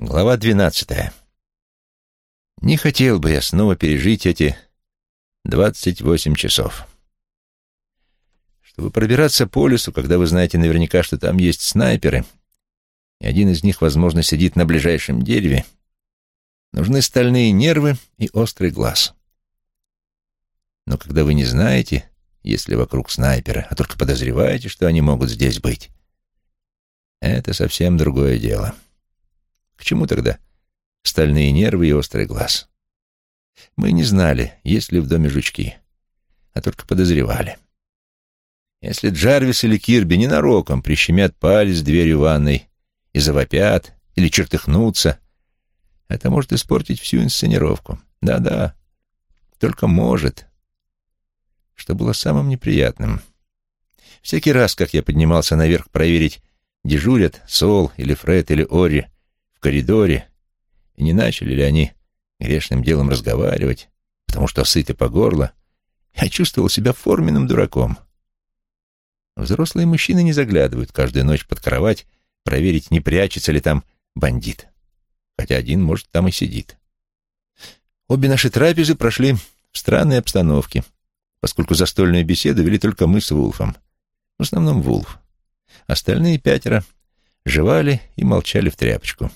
Глава двенадцатая. Не хотел бы я снова пережить эти двадцать восемь часов. Чтобы пробираться по лесу, когда вы знаете наверняка, что там есть снайперы, и один из них, возможно, сидит на ближайшем дереве, нужны стальные нервы и острый глаз. Но когда вы не знаете, есть ли вокруг снайперы, а только подозреваете, что они могут здесь быть, это совсем другое дело. — к чему тогда стальные нервы и острый глаз? Мы не знали, есть ли в доме жучки, а только подозревали. Если Джарвис или Кирби ненароком прищемят палец дверью ванной и завопят или чертыхнутся, это может испортить всю инсценировку. Да-да, только может. Что было самым неприятным. Всякий раз, как я поднимался наверх проверить, дежурят Сол или Фред или Ори в коридоре, и не начали ли они грешным делом разговаривать, потому что сыты по горло, я чувствовал себя форменным дураком. Взрослые мужчины не заглядывают каждую ночь под кровать проверить, не прячется ли там бандит, хотя один, может, там и сидит. Обе наши трапезы прошли в странной обстановке, поскольку застольную беседу вели только мы с Вулфом, в основном Вулф. Остальные пятеро жевали и молчали в тряпочку.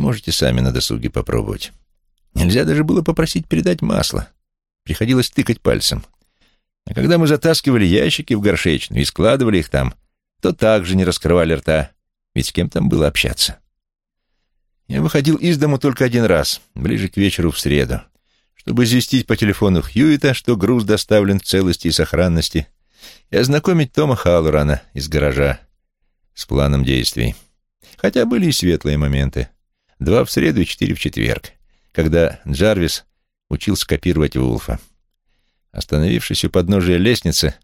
Можете сами на досуге попробовать. Нельзя даже было попросить передать масло. Приходилось тыкать пальцем. А когда мы затаскивали ящики в горшечную и складывали их там, то также не раскрывали рта, ведь с кем там было общаться. Я выходил из дому только один раз, ближе к вечеру в среду, чтобы известить по телефону Хьюита, что груз доставлен в целости и сохранности, и ознакомить Тома Халлорана из гаража с планом действий. Хотя были и светлые моменты. Два в среду и четыре в четверг, когда Джарвис учился копировать Вулфа. Остановившись у подножия лестницы,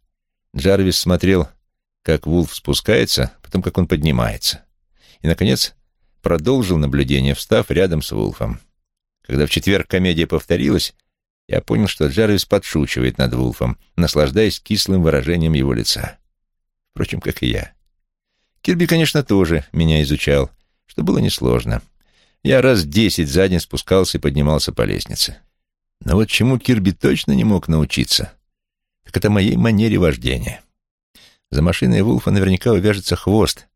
Джарвис смотрел, как Вулф спускается, потом как он поднимается. И, наконец, продолжил наблюдение, встав рядом с Вулфом. Когда в четверг комедия повторилась, я понял, что Джарвис подшучивает над Вулфом, наслаждаясь кислым выражением его лица. Впрочем, как и я. Кирби, конечно, тоже меня изучал, что было несложно. Я раз десять за день спускался и поднимался по лестнице. Но вот чему Кирби точно не мог научиться, так это моей манере вождения. За машиной Вулфа наверняка увяжется хвост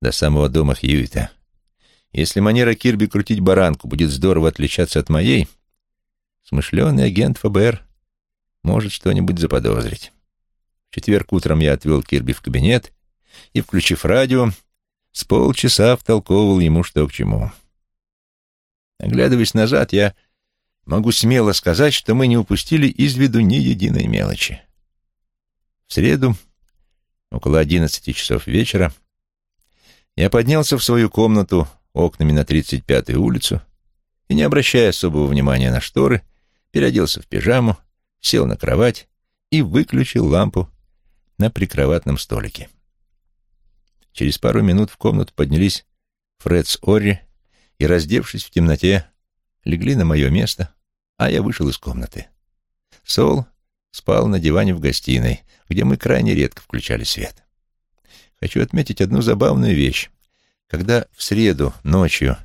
до самого дома Хьюита. Если манера Кирби крутить баранку будет здорово отличаться от моей, смышленый агент ФБР может что-нибудь заподозрить. В четверг утром я отвел Кирби в кабинет и, включив радио, с полчаса втолковывал ему что к чему. Оглядываясь назад, я могу смело сказать, что мы не упустили из виду ни единой мелочи. В среду, около одиннадцати часов вечера, я поднялся в свою комнату окнами на 35-ю улицу и, не обращая особого внимания на шторы, переоделся в пижаму, сел на кровать и выключил лампу на прикроватном столике. Через пару минут в комнату поднялись Фред с Орри и, раздевшись в темноте, легли на мое место, а я вышел из комнаты. Сол спал на диване в гостиной, где мы крайне редко включали свет. Хочу отметить одну забавную вещь. Когда в среду ночью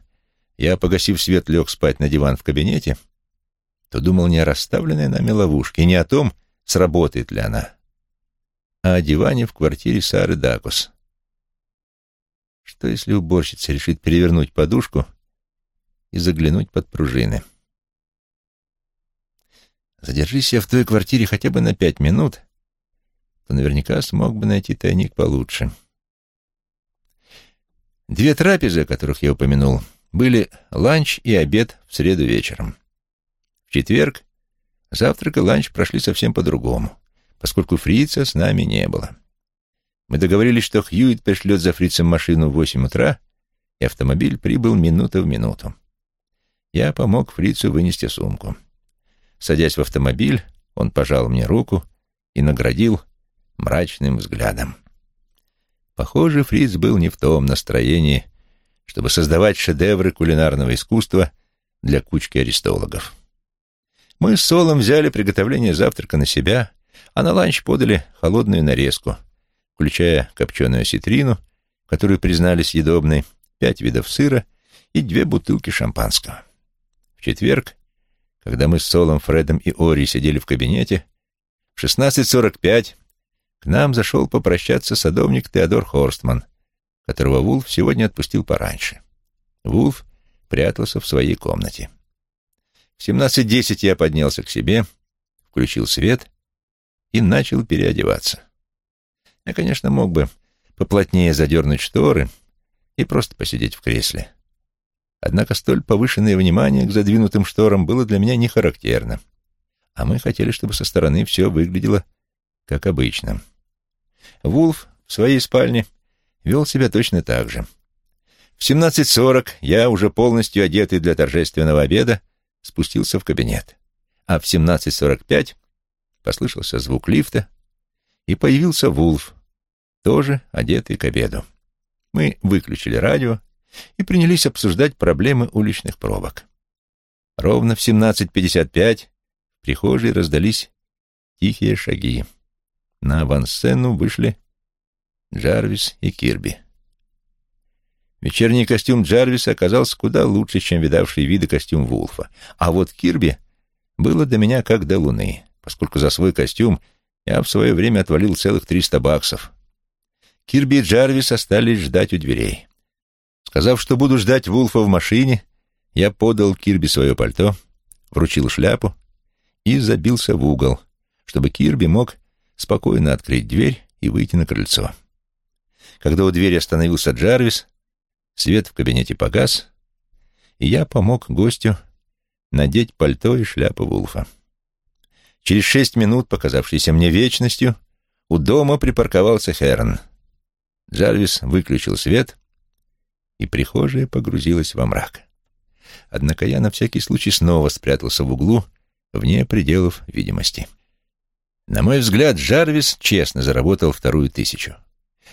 я, погасив свет, лег спать на диван в кабинете, то думал не о расставленной нами ловушке, не о том, сработает ли она, а о диване в квартире Сары Дакус. Что, если уборщица решит перевернуть подушку и заглянуть под пружины? Задержись я в той квартире хотя бы на пять минут, то наверняка смог бы найти тайник получше. Две трапезы, о которых я упомянул, были ланч и обед в среду вечером. В четверг завтрак и ланч прошли совсем по-другому, поскольку фрица с нами не было. Мы договорились, что Хьюит пришлет за фрицем машину в восемь утра, и автомобиль прибыл минута в минуту. Я помог фрицу вынести сумку. Садясь в автомобиль, он пожал мне руку и наградил мрачным взглядом. Похоже, фриц был не в том настроении, чтобы создавать шедевры кулинарного искусства для кучки аристологов. Мы с Солом взяли приготовление завтрака на себя, а на ланч подали холодную нарезку — включая копченую осетрину, которую признали съедобной, пять видов сыра и две бутылки шампанского. В четверг, когда мы с Солом, Фредом и Ори сидели в кабинете, в 16.45 к нам зашел попрощаться садовник Теодор Хорстман, которого Вулф сегодня отпустил пораньше. Вулф прятался в своей комнате. В 17.10 я поднялся к себе, включил свет и начал переодеваться. Я, конечно, мог бы поплотнее задернуть шторы и просто посидеть в кресле. Однако столь повышенное внимание к задвинутым шторам было для меня не характерно, а мы хотели, чтобы со стороны все выглядело как обычно. Вулф в своей спальне вел себя точно так же. В 17.40 я, уже полностью одетый для торжественного обеда, спустился в кабинет, а в 17.45 послышался звук лифта, и появился Вулф, тоже одетый к обеду. Мы выключили радио и принялись обсуждать проблемы уличных пробок. Ровно в 17.55 в прихожей раздались тихие шаги. На авансцену вышли Джарвис и Кирби. Вечерний костюм Джарвиса оказался куда лучше, чем видавший виды костюм Вулфа. А вот Кирби было до меня как до луны, поскольку за свой костюм я в свое время отвалил целых триста баксов. Кирби и Джарвис остались ждать у дверей. Сказав, что буду ждать Вулфа в машине, я подал Кирби свое пальто, вручил шляпу и забился в угол, чтобы Кирби мог спокойно открыть дверь и выйти на крыльцо. Когда у двери остановился Джарвис, свет в кабинете погас, и я помог гостю надеть пальто и шляпу Вулфа. Через шесть минут, показавшиеся мне вечностью, у дома припарковался Херн. Джарвис выключил свет, и прихожая погрузилась во мрак. Однако я на всякий случай снова спрятался в углу, вне пределов видимости. На мой взгляд, Джарвис честно заработал вторую тысячу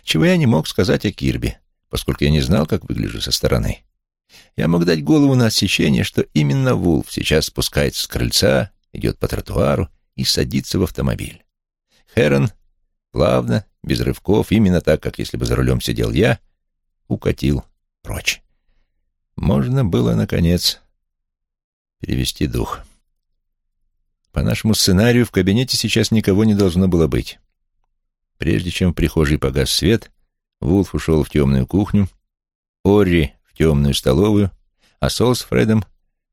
чего я не мог сказать о Кирби, поскольку я не знал, как выгляжу со стороны. Я мог дать голову на отсечение, что именно Вулф сейчас спускается с крыльца, идет по тротуару и садится в автомобиль. Херон плавно, без рывков, именно так, как если бы за рулем сидел я, укатил прочь. Можно было, наконец, перевести дух. По нашему сценарию в кабинете сейчас никого не должно было быть. Прежде чем в прихожей погас свет, Вулф ушел в темную кухню, Орри в темную столовую, а Сол с Фредом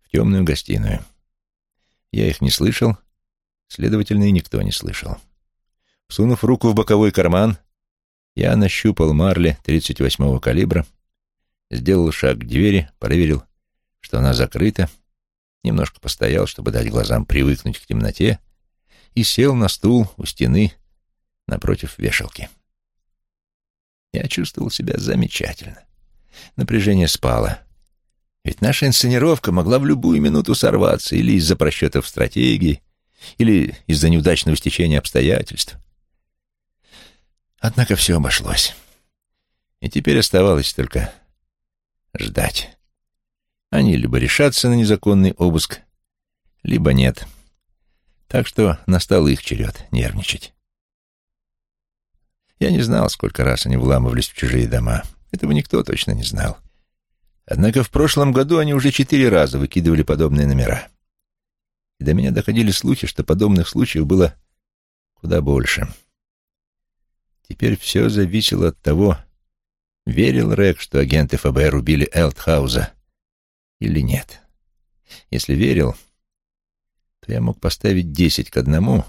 в темную гостиную. Я их не слышал, следовательно, и никто не слышал. Сунув руку в боковой карман, я нащупал марли 38-го калибра, сделал шаг к двери, проверил, что она закрыта, немножко постоял, чтобы дать глазам привыкнуть к темноте, и сел на стул у стены, напротив вешалки. Я чувствовал себя замечательно. Напряжение спало. Ведь наша инсценировка могла в любую минуту сорваться или из-за просчетов стратегии, или из-за неудачного стечения обстоятельств. Однако все обошлось. И теперь оставалось только ждать. Они либо решатся на незаконный обыск, либо нет. Так что настал их черед нервничать. Я не знал, сколько раз они вламывались в чужие дома. Этого никто точно не знал. Однако в прошлом году они уже четыре раза выкидывали подобные номера. И до меня доходили слухи, что подобных случаев было куда больше. Теперь все зависело от того, верил Рек, что агенты ФБР убили Элтхауза или нет. Если верил, то я мог поставить десять к одному,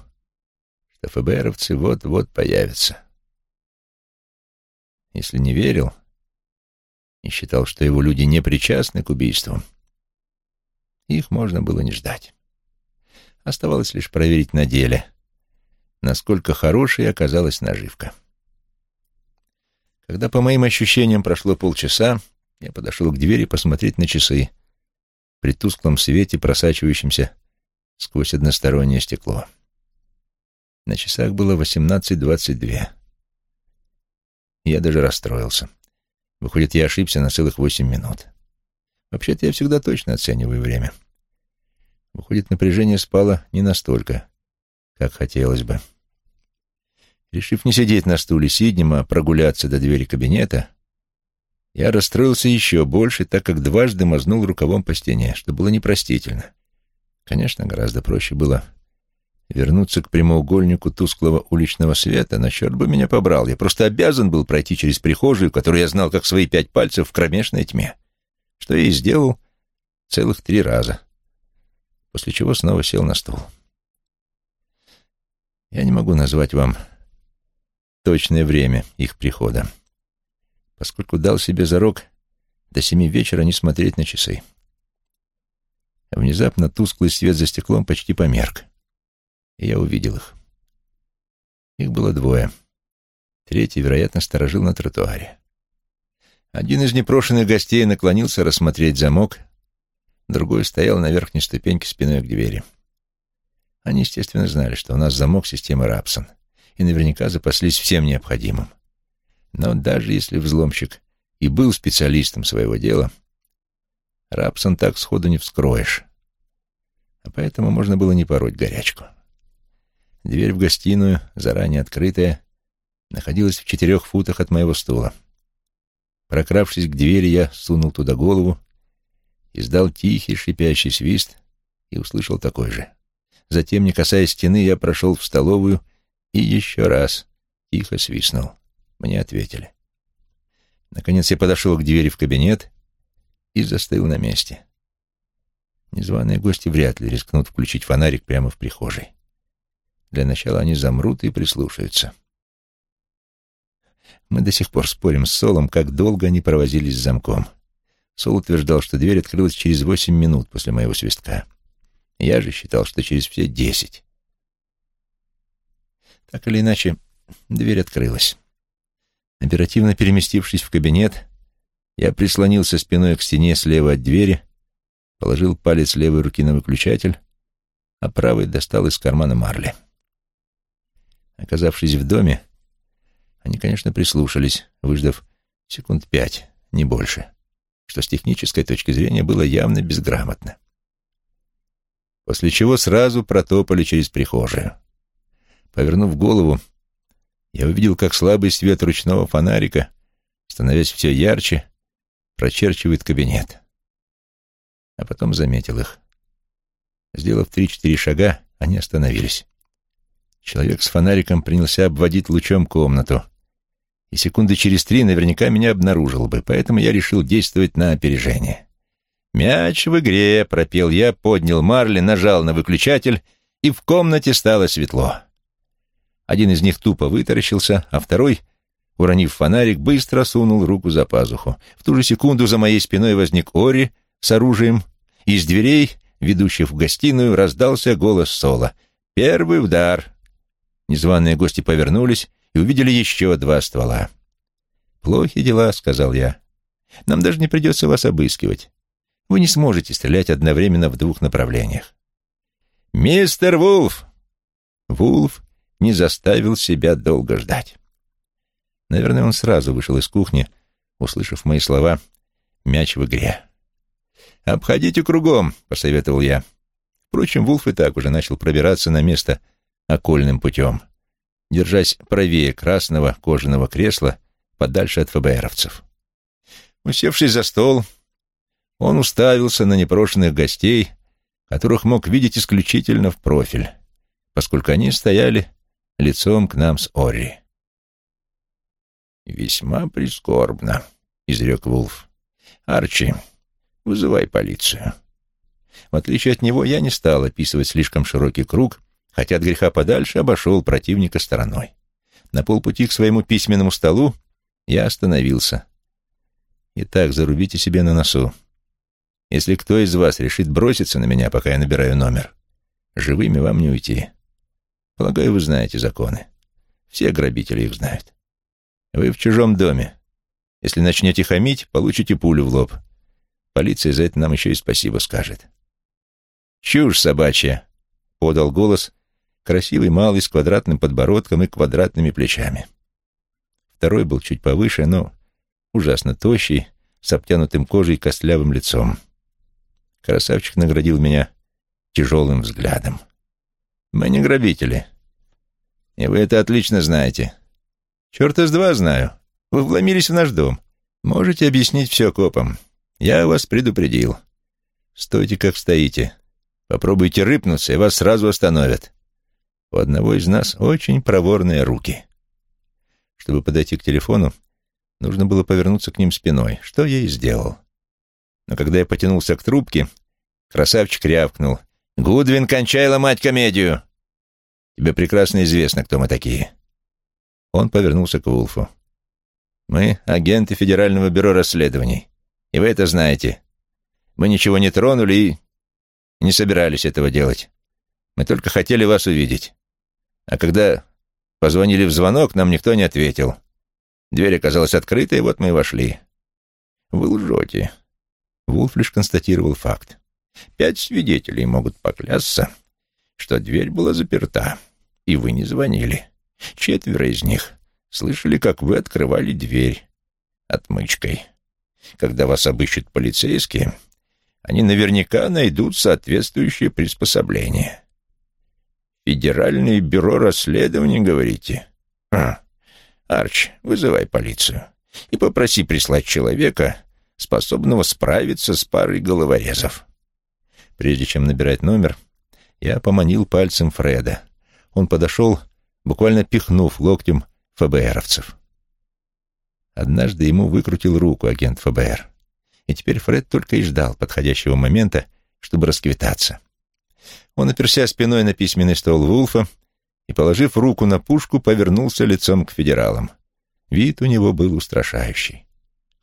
что ФБРовцы вот-вот появятся. Если не верил и считал, что его люди не причастны к убийству, их можно было не ждать. Оставалось лишь проверить на деле, насколько хорошей оказалась наживка. Когда, по моим ощущениям, прошло полчаса, я подошел к двери посмотреть на часы при тусклом свете, просачивающемся сквозь одностороннее стекло. На часах было восемнадцать двадцать две. Я даже расстроился. Выходит, я ошибся на целых восемь минут. Вообще-то я всегда точно оцениваю время. Выходит, напряжение спало не настолько, как хотелось бы. Решив не сидеть на стуле сиднем, а прогуляться до двери кабинета, Я расстроился еще больше, так как дважды мазнул рукавом по стене, что было непростительно. Конечно, гораздо проще было вернуться к прямоугольнику тусклого уличного света, но черт бы меня побрал. Я просто обязан был пройти через прихожую, которую я знал как свои пять пальцев в кромешной тьме, что я и сделал целых три раза, после чего снова сел на стул. Я не могу назвать вам точное время их прихода, поскольку дал себе зарок до семи вечера не смотреть на часы. Внезапно тусклый свет за стеклом почти померк и я увидел их. Их было двое. Третий, вероятно, сторожил на тротуаре. Один из непрошенных гостей наклонился рассмотреть замок, другой стоял на верхней ступеньке спиной к двери. Они, естественно, знали, что у нас замок системы Рапсон, и наверняка запаслись всем необходимым. Но даже если взломщик и был специалистом своего дела, Рапсон так сходу не вскроешь. А поэтому можно было не пороть горячку. Дверь в гостиную, заранее открытая, находилась в четырех футах от моего стула. Прокравшись к двери, я сунул туда голову, издал тихий шипящий свист и услышал такой же. Затем, не касаясь стены, я прошел в столовую и еще раз тихо свистнул. Мне ответили. Наконец я подошел к двери в кабинет и застыл на месте. Незваные гости вряд ли рискнут включить фонарик прямо в прихожей. Для начала они замрут и прислушаются. Мы до сих пор спорим с Солом, как долго они провозились с замком. Сол утверждал, что дверь открылась через восемь минут после моего свистка. Я же считал, что через все десять. Так или иначе, дверь открылась. Оперативно переместившись в кабинет, я прислонился спиной к стене слева от двери, положил палец левой руки на выключатель, а правый достал из кармана марли. Оказавшись в доме, они, конечно, прислушались, выждав секунд пять, не больше, что с технической точки зрения было явно безграмотно. После чего сразу протопали через прихожую. Повернув голову, я увидел, как слабый свет ручного фонарика, становясь все ярче, прочерчивает кабинет. А потом заметил их. Сделав три-четыре шага, они остановились. Человек с фонариком принялся обводить лучом комнату. И секунды через три наверняка меня обнаружил бы, поэтому я решил действовать на опережение. «Мяч в игре», — пропел я, поднял марли, нажал на выключатель, и в комнате стало светло. Один из них тупо вытаращился, а второй, уронив фонарик, быстро сунул руку за пазуху. В ту же секунду за моей спиной возник Ори с оружием, из дверей, ведущих в гостиную, раздался голос Сола. «Первый удар!» Незваные гости повернулись и увидели еще два ствола. «Плохи дела», — сказал я. «Нам даже не придется вас обыскивать. Вы не сможете стрелять одновременно в двух направлениях». «Мистер Вулф!» Вулф не заставил себя долго ждать. Наверное, он сразу вышел из кухни, услышав мои слова «мяч в игре». «Обходите кругом», — посоветовал я. Впрочем, Вулф и так уже начал пробираться на место, — окольным путем, держась правее красного кожаного кресла подальше от ФБРовцев. Усевшись за стол, он уставился на непрошенных гостей, которых мог видеть исключительно в профиль, поскольку они стояли лицом к нам с Ори. «Весьма прискорбно», — изрек Вулф. «Арчи, вызывай полицию». В отличие от него, я не стал описывать слишком широкий круг, хотя от греха подальше обошел противника стороной. На полпути к своему письменному столу я остановился. Итак, зарубите себе на носу. Если кто из вас решит броситься на меня, пока я набираю номер, живыми вам не уйти. Полагаю, вы знаете законы. Все грабители их знают. Вы в чужом доме. Если начнете хамить, получите пулю в лоб. Полиция за это нам еще и спасибо скажет. «Чушь собачья!» — подал голос красивый малый с квадратным подбородком и квадратными плечами. Второй был чуть повыше, но ужасно тощий, с обтянутым кожей и костлявым лицом. Красавчик наградил меня тяжелым взглядом. «Мы не грабители. И вы это отлично знаете. Черта с два знаю. Вы вломились в наш дом. Можете объяснить все копам. Я вас предупредил. Стойте, как стоите. Попробуйте рыпнуться, и вас сразу остановят. У одного из нас очень проворные руки. Чтобы подойти к телефону, нужно было повернуться к ним спиной, что я и сделал. Но когда я потянулся к трубке, красавчик рявкнул. «Гудвин, кончай ломать комедию!» «Тебе прекрасно известно, кто мы такие». Он повернулся к Вулфу. «Мы — агенты Федерального бюро расследований, и вы это знаете. Мы ничего не тронули и не собирались этого делать. Мы только хотели вас увидеть. А когда позвонили в звонок, нам никто не ответил. Дверь оказалась открытой, и вот мы и вошли. Вы лжете. Вулф лишь констатировал факт. Пять свидетелей могут поклясться, что дверь была заперта, и вы не звонили. Четверо из них слышали, как вы открывали дверь отмычкой. Когда вас обыщут полицейские, они наверняка найдут соответствующее приспособление. Федеральное бюро расследований, говорите? А, Арч, вызывай полицию и попроси прислать человека, способного справиться с парой головорезов. Прежде чем набирать номер, я поманил пальцем Фреда. Он подошел, буквально пихнув локтем ФБРовцев. Однажды ему выкрутил руку агент ФБР, и теперь Фред только и ждал подходящего момента, чтобы расквитаться. Он, оперся спиной на письменный стол Вулфа и, положив руку на пушку, повернулся лицом к федералам. Вид у него был устрашающий.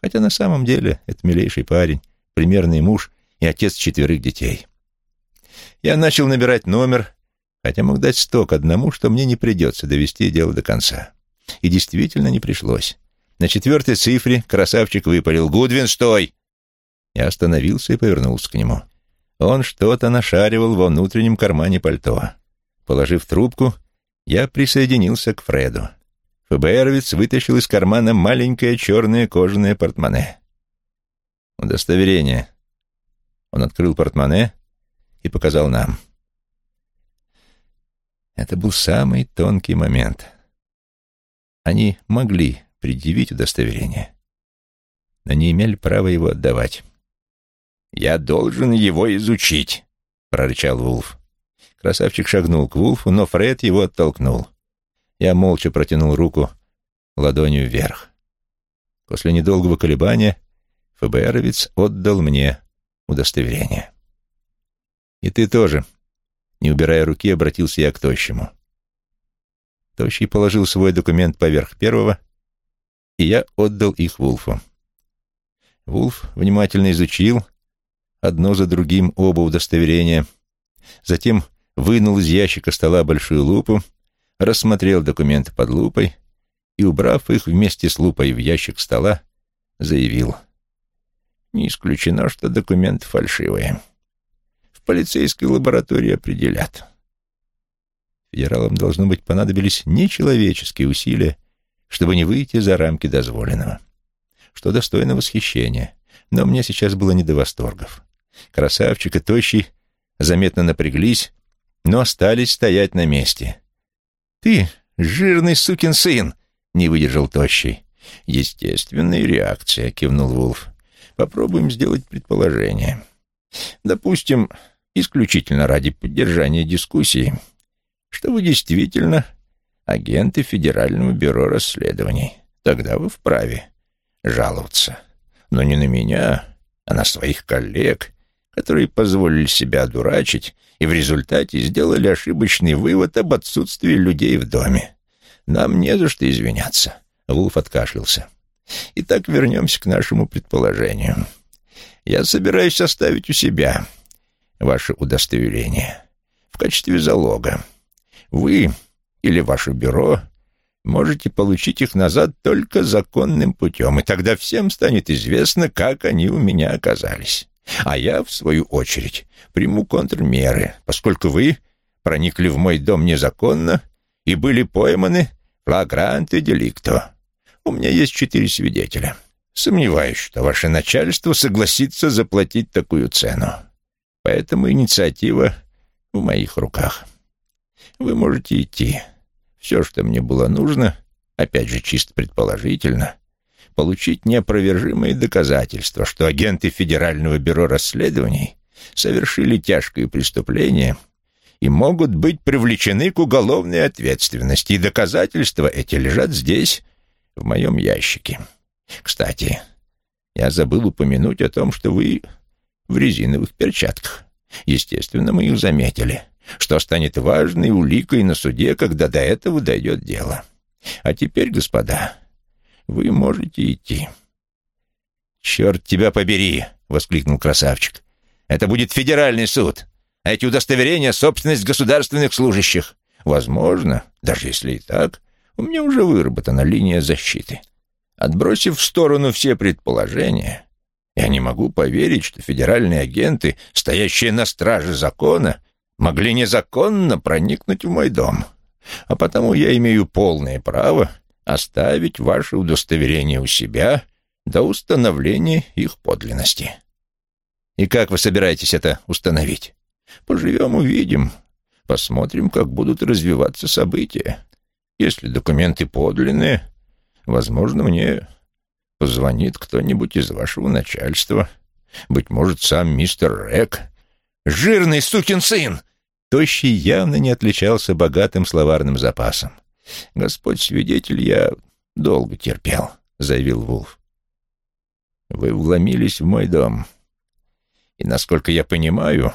Хотя на самом деле это милейший парень, примерный муж и отец четверых детей. Я начал набирать номер, хотя мог дать сток одному, что мне не придется довести дело до конца. И действительно не пришлось. На четвертой цифре красавчик выпалил «Гудвин, стой!» Я остановился и повернулся к нему. Он что-то нашаривал во внутреннем кармане пальто. Положив трубку, я присоединился к Фреду. ФБРовец вытащил из кармана маленькое черное кожаное портмоне. «Удостоверение». Он открыл портмоне и показал нам. Это был самый тонкий момент. Они могли предъявить удостоверение, но не имели права его отдавать. «Я должен его изучить», — прорычал Вулф. Красавчик шагнул к Вулфу, но Фред его оттолкнул. Я молча протянул руку ладонью вверх. После недолгого колебания ФБРовец отдал мне удостоверение. «И ты тоже», — не убирая руки, обратился я к Тощему. Тощий положил свой документ поверх первого, и я отдал их Вулфу. Вулф внимательно изучил, одно за другим оба удостоверения, затем вынул из ящика стола большую лупу, рассмотрел документы под лупой и, убрав их вместе с лупой в ящик стола, заявил. «Не исключено, что документы фальшивые. В полицейской лаборатории определят». Федералам, должно быть, понадобились нечеловеческие усилия, чтобы не выйти за рамки дозволенного, что достойно восхищения, но мне сейчас было не до восторгов. Красавчик и тощий заметно напряглись, но остались стоять на месте. «Ты, жирный сукин сын!» — не выдержал тощий. «Естественная реакция», — кивнул Вулф. «Попробуем сделать предположение. Допустим, исключительно ради поддержания дискуссии, что вы действительно агенты Федерального бюро расследований. Тогда вы вправе жаловаться. Но не на меня, а на своих коллег которые позволили себя одурачить и в результате сделали ошибочный вывод об отсутствии людей в доме. Нам не за что извиняться. Вулф откашлялся. Итак, вернемся к нашему предположению. Я собираюсь оставить у себя ваше удостоверение в качестве залога. Вы или ваше бюро можете получить их назад только законным путем, и тогда всем станет известно, как они у меня оказались. А я, в свою очередь, приму контрмеры, поскольку вы проникли в мой дом незаконно и были пойманы флагранте деликто. У меня есть четыре свидетеля. Сомневаюсь, что ваше начальство согласится заплатить такую цену. Поэтому инициатива в моих руках. Вы можете идти. Все, что мне было нужно, опять же чисто предположительно, получить неопровержимые доказательства, что агенты Федерального бюро расследований совершили тяжкое преступление и могут быть привлечены к уголовной ответственности, и доказательства эти лежат здесь, в моем ящике. Кстати, я забыл упомянуть о том, что вы в резиновых перчатках. Естественно, мы их заметили, что станет важной уликой на суде, когда до этого дойдет дело. А теперь, господа, вы можете идти. «Черт тебя побери!» — воскликнул красавчик. «Это будет федеральный суд, а эти удостоверения — собственность государственных служащих. Возможно, даже если и так, у меня уже выработана линия защиты. Отбросив в сторону все предположения, я не могу поверить, что федеральные агенты, стоящие на страже закона, могли незаконно проникнуть в мой дом. А потому я имею полное право оставить ваше удостоверение у себя до установления их подлинности. И как вы собираетесь это установить? Поживем, увидим. Посмотрим, как будут развиваться события. Если документы подлинные, возможно, мне позвонит кто-нибудь из вашего начальства. Быть может, сам мистер Рек. Жирный сукин сын! Тощий явно не отличался богатым словарным запасом. «Господь свидетель, я долго терпел», — заявил Вулф. «Вы вломились в мой дом, и, насколько я понимаю,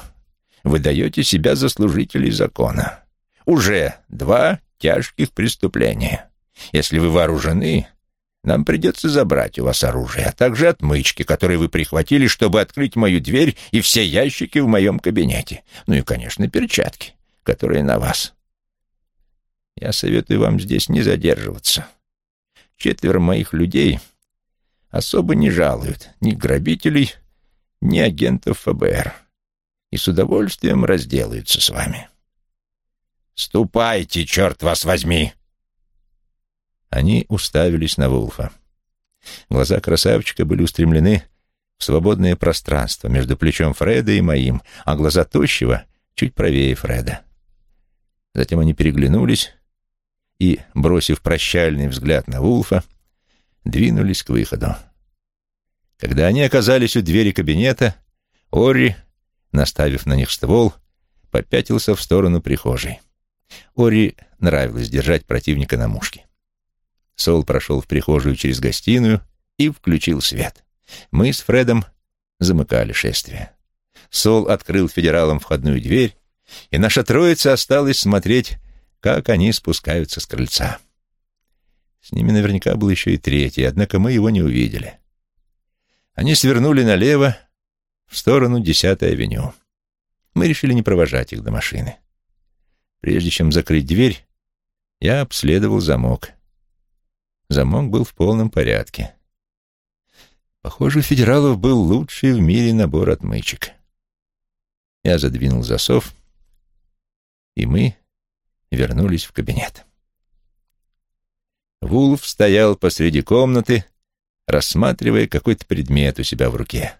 вы даете себя за служителей закона. Уже два тяжких преступления. Если вы вооружены, нам придется забрать у вас оружие, а также отмычки, которые вы прихватили, чтобы открыть мою дверь и все ящики в моем кабинете. Ну и, конечно, перчатки, которые на вас. Я советую вам здесь не задерживаться. Четверо моих людей особо не жалуют ни грабителей, ни агентов ФБР и с удовольствием разделаются с вами. «Ступайте, черт вас возьми!» Они уставились на Вулфа. Глаза красавчика были устремлены в свободное пространство между плечом Фреда и моим, а глаза тощего чуть правее Фреда. Затем они переглянулись и, бросив прощальный взгляд на Вулфа, двинулись к выходу. Когда они оказались у двери кабинета, Ори, наставив на них ствол, попятился в сторону прихожей. Ори нравилось держать противника на мушке. Сол прошел в прихожую через гостиную и включил свет. Мы с Фредом замыкали шествие. Сол открыл федералам входную дверь, и наша троица осталась смотреть, как они спускаются с крыльца. С ними наверняка был еще и третий, однако мы его не увидели. Они свернули налево в сторону 10-й авеню. Мы решили не провожать их до машины. Прежде чем закрыть дверь, я обследовал замок. Замок был в полном порядке. Похоже, у федералов был лучший в мире набор отмычек. Я задвинул засов, и мы вернулись в кабинет. Вулф стоял посреди комнаты, рассматривая какой-то предмет у себя в руке.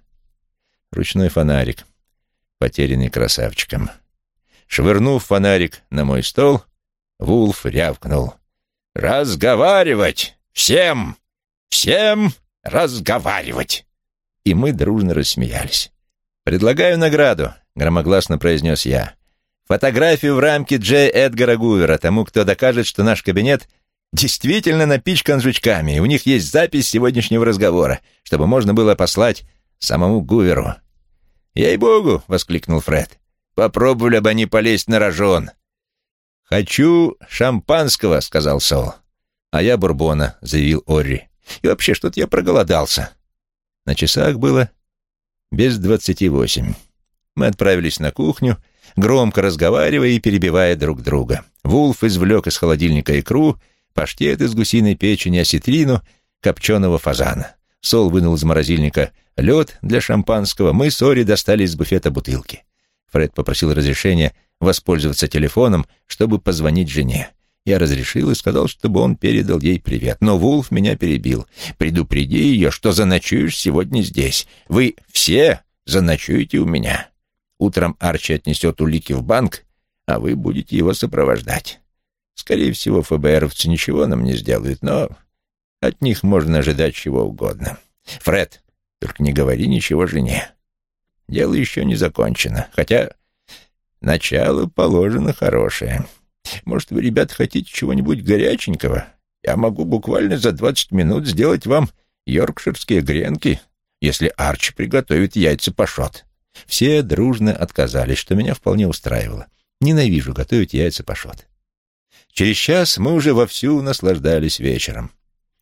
Ручной фонарик, потерянный красавчиком. Швырнув фонарик на мой стол, Вулф рявкнул. «Разговаривать!» Всем, всем разговаривать!» И мы дружно рассмеялись. «Предлагаю награду», — громогласно произнес я. «Фотографию в рамке Джей Эдгара Гувера тому, кто докажет, что наш кабинет действительно напичкан жучками, и у них есть запись сегодняшнего разговора, чтобы можно было послать самому Гуверу». «Ей-богу!» — воскликнул Фред. «Попробовали бы они полезть на рожон». «Хочу шампанского», — сказал Сол. «А я бурбона», — заявил Орри. «И вообще, что-то я проголодался». На часах было без двадцати восемь. Мы отправились на кухню, громко разговаривая и перебивая друг друга. Вулф извлек из холодильника икру, паштет из гусиной печени, осетрину, копченого фазана. Сол вынул из морозильника лед для шампанского, мы с Ори достали из буфета бутылки. Фред попросил разрешения воспользоваться телефоном, чтобы позвонить жене. Я разрешил и сказал, чтобы он передал ей привет. Но Вулф меня перебил. «Предупреди ее, что заночуешь сегодня здесь. Вы все заночуете у меня. Утром Арчи отнесет улики в банк, а вы будете его сопровождать. Скорее всего, ФБРовцы ничего нам не сделают, но От них можно ожидать чего угодно. Фред, только не говори ничего жене. Дело еще не закончено, хотя начало положено хорошее. Может, вы, ребята, хотите чего-нибудь горяченького? Я могу буквально за двадцать минут сделать вам йоркширские гренки, если Арчи приготовит яйца пашот. Все дружно отказались, что меня вполне устраивало. Ненавижу готовить яйца пашот. Через час мы уже вовсю наслаждались вечером.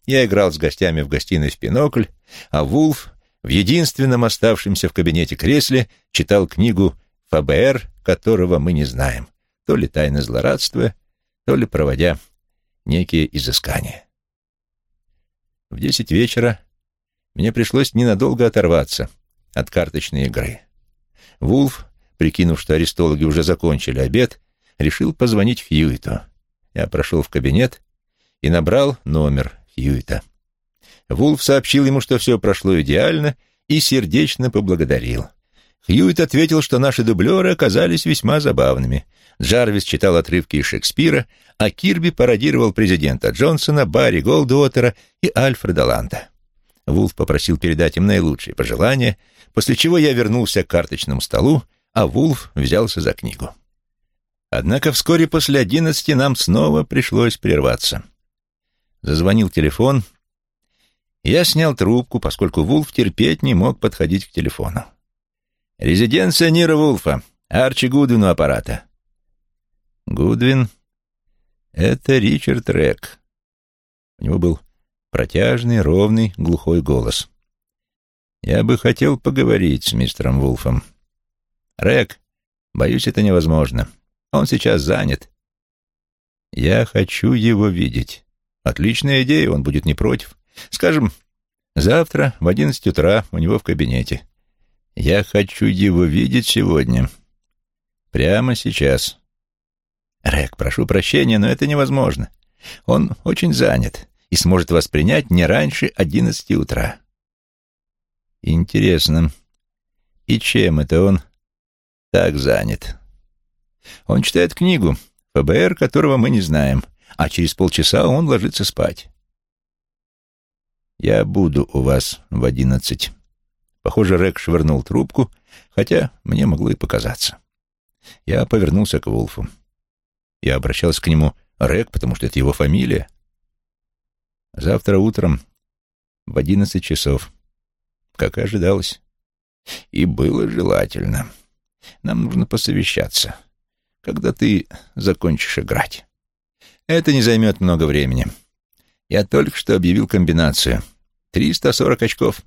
Я играл с гостями в гостиной в пинокль, а Вулф в единственном оставшемся в кабинете кресле читал книгу ФБР, которого мы не знаем, то ли тайны злорадства, то ли проводя некие изыскания. В десять вечера мне пришлось ненадолго оторваться от карточной игры. Вулф, прикинув, что арестологи уже закончили обед, решил позвонить Хьюиту. Я прошел в кабинет и набрал номер Хьюита. Вулф сообщил ему, что все прошло идеально, и сердечно поблагодарил. Хьюит ответил, что наши дублеры оказались весьма забавными. Джарвис читал отрывки из Шекспира, а Кирби пародировал президента Джонсона, Барри Голдуотера и Альфреда Ланда. Вулф попросил передать им наилучшие пожелания, после чего я вернулся к карточному столу, а Вулф взялся за книгу. Однако вскоре после одиннадцати нам снова пришлось прерваться. Зазвонил телефон. Я снял трубку, поскольку Вулф терпеть не мог подходить к телефону. «Резиденция Нира Вулфа. Арчи Гудвин у аппарата». «Гудвин — это Ричард Рек». У него был протяжный, ровный, глухой голос. «Я бы хотел поговорить с мистером Вулфом». «Рек, боюсь, это невозможно. Он сейчас занят». «Я хочу его видеть». Отличная идея, он будет не против. Скажем, завтра в одиннадцать утра у него в кабинете. Я хочу его видеть сегодня. Прямо сейчас. Рек, прошу прощения, но это невозможно. Он очень занят и сможет вас принять не раньше одиннадцати утра. Интересно, и чем это он так занят? Он читает книгу, ФБР, которого мы не знаем а через полчаса он ложится спать. «Я буду у вас в одиннадцать». Похоже, Рек швырнул трубку, хотя мне могло и показаться. Я повернулся к Вулфу. Я обращался к нему Рек, потому что это его фамилия. Завтра утром в одиннадцать часов, как и ожидалось. И было желательно. Нам нужно посовещаться, когда ты закончишь играть. Это не займет много времени. Я только что объявил комбинацию. 340 очков.